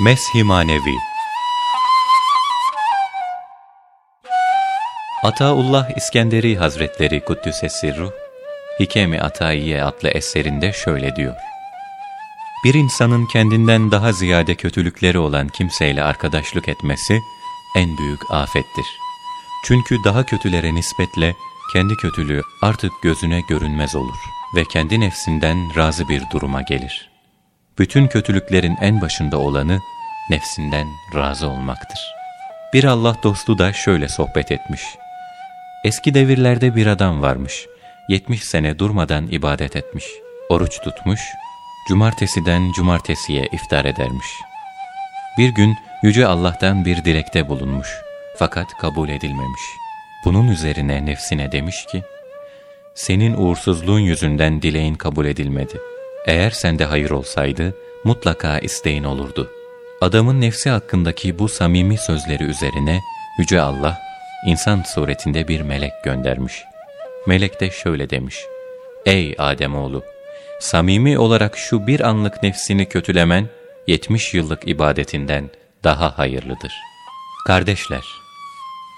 Meshi Manevi Ataullah İskenderi Hazretleri Kuddüs'e Ruh, Hikemi Atayiye adlı eserinde şöyle diyor. Bir insanın kendinden daha ziyade kötülükleri olan kimseyle arkadaşlık etmesi en büyük afettir. Çünkü daha kötülere nispetle kendi kötülüğü artık gözüne görünmez olur ve kendi nefsinden razı bir duruma gelir. Bütün kötülüklerin en başında olanı nefsinden razı olmaktır. Bir Allah dostu da şöyle sohbet etmiş. Eski devirlerde bir adam varmış. 70 sene durmadan ibadet etmiş. Oruç tutmuş, cumartesiden cumartesiye iftar edermiş. Bir gün Yüce Allah'tan bir dilekte bulunmuş. Fakat kabul edilmemiş. Bunun üzerine nefsine demiş ki, senin uğursuzluğun yüzünden dileğin kabul edilmedi. Eğer sende hayır olsaydı mutlaka isteğin olurdu. Adamın nefsi hakkındaki bu samimi sözleri üzerine Yüce Allah insan suretinde bir melek göndermiş. Melek de şöyle demiş. Ey Ademoğlu! Samimi olarak şu bir anlık nefsini kötülemen, 70 yıllık ibadetinden daha hayırlıdır. Kardeşler,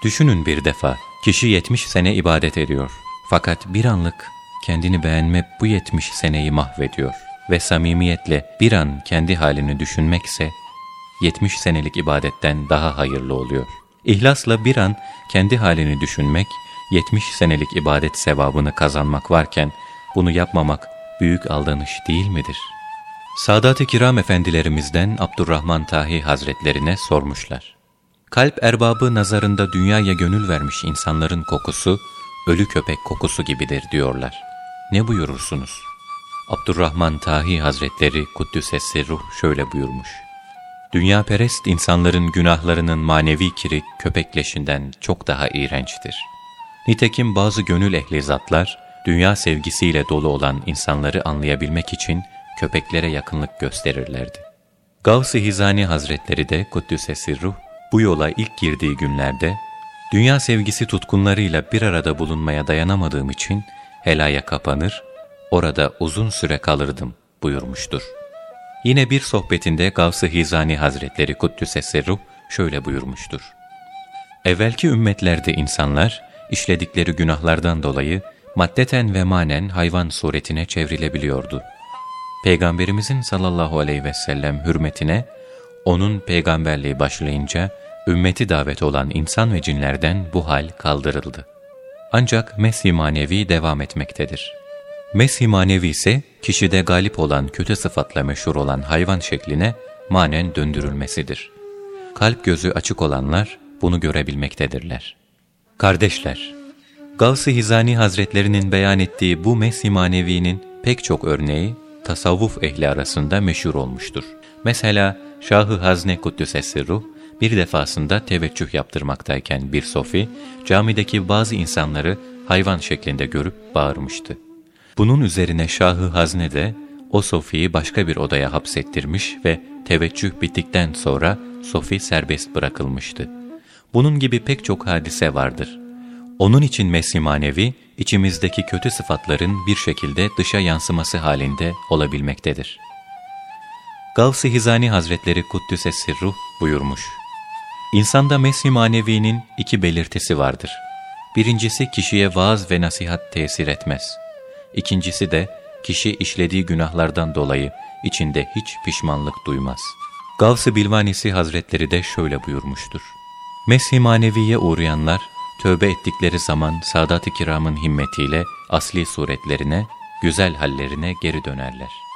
düşünün bir defa, kişi 70 sene ibadet ediyor. Fakat bir anlık kendini beğenme bu 70 seneyi mahvediyor. Ve samimiyetle bir an kendi halini düşünmekse, 70 senelik ibadetten daha hayırlı oluyor. İhlasla bir an kendi halini düşünmek, 70 senelik ibadet sevabını kazanmak varken, bunu yapmamak büyük aldanış değil midir? Sadat-ı Kiram efendilerimizden Abdurrahman Tahi Hazretlerine sormuşlar. Kalp erbabı nazarında dünyaya gönül vermiş insanların kokusu, ölü köpek kokusu gibidir diyorlar. Ne buyurursunuz? Abdurrahman Tahi Hazretleri Kuddüs'e ruh şöyle buyurmuş. Dünya perest insanların günahlarının manevi kiri köpekleşinden çok daha iğrençtir. Nitekim bazı gönül ehli zatlar, dünya sevgisiyle dolu olan insanları anlayabilmek için köpeklere yakınlık gösterirlerdi. Gavs-ı Hizani Hazretleri de Kuddüs'e ruh bu yola ilk girdiği günlerde, dünya sevgisi tutkunlarıyla bir arada bulunmaya dayanamadığım için helaya kapanır, orada uzun süre kalırdım buyurmuştur. Yine bir sohbetinde Gavs-ı Hizani Hazretleri Kuddüs'e ruh şöyle buyurmuştur. Evvelki ümmetlerde insanlar, işledikleri günahlardan dolayı maddeten ve manen hayvan suretine çevrilebiliyordu. Peygamberimizin sallallahu aleyhi ve sellem hürmetine, onun peygamberliği başlayınca, ümmeti davet olan insan ve cinlerden bu hal kaldırıldı. Ancak mesih manevi devam etmektedir. Mesih manevi ise, kişide galip olan kötü sıfatla meşhur olan hayvan şekline manen döndürülmesidir. Kalp gözü açık olanlar bunu görebilmektedirler. Kardeşler, Gavs-ı Hizani Hazretlerinin beyan ettiği bu mesih manevinin pek çok örneği tasavvuf ehli arasında meşhur olmuştur. Mesela Şahı Hazne Kuddüs'e ruh bir defasında teveccüh yaptırmaktayken bir sofi, camideki bazı insanları hayvan şeklinde görüp bağırmıştı. Bunun üzerine Şahı Hazne de o sofiyi başka bir odaya hapsettirmiş ve teveccüh bittikten sonra sofi serbest bırakılmıştı. Bunun gibi pek çok hadise vardır. Onun için mesih manevi, içimizdeki kötü sıfatların bir şekilde dışa yansıması halinde olabilmektedir. Gavs-ı Hizani Hazretleri Kuddüs'e Sirruh buyurmuş. İnsanda mesih manevinin iki belirtisi vardır. Birincisi kişiye vaaz ve nasihat tesir etmez. İkincisi de kişi işlediği günahlardan dolayı içinde hiç pişmanlık duymaz. Gavs-ı Bilvanisi Hazretleri de şöyle buyurmuştur. Mesih maneviye uğrayanlar, tövbe ettikleri zaman Sadat-ı Kiram'ın himmetiyle asli suretlerine, güzel hallerine geri dönerler.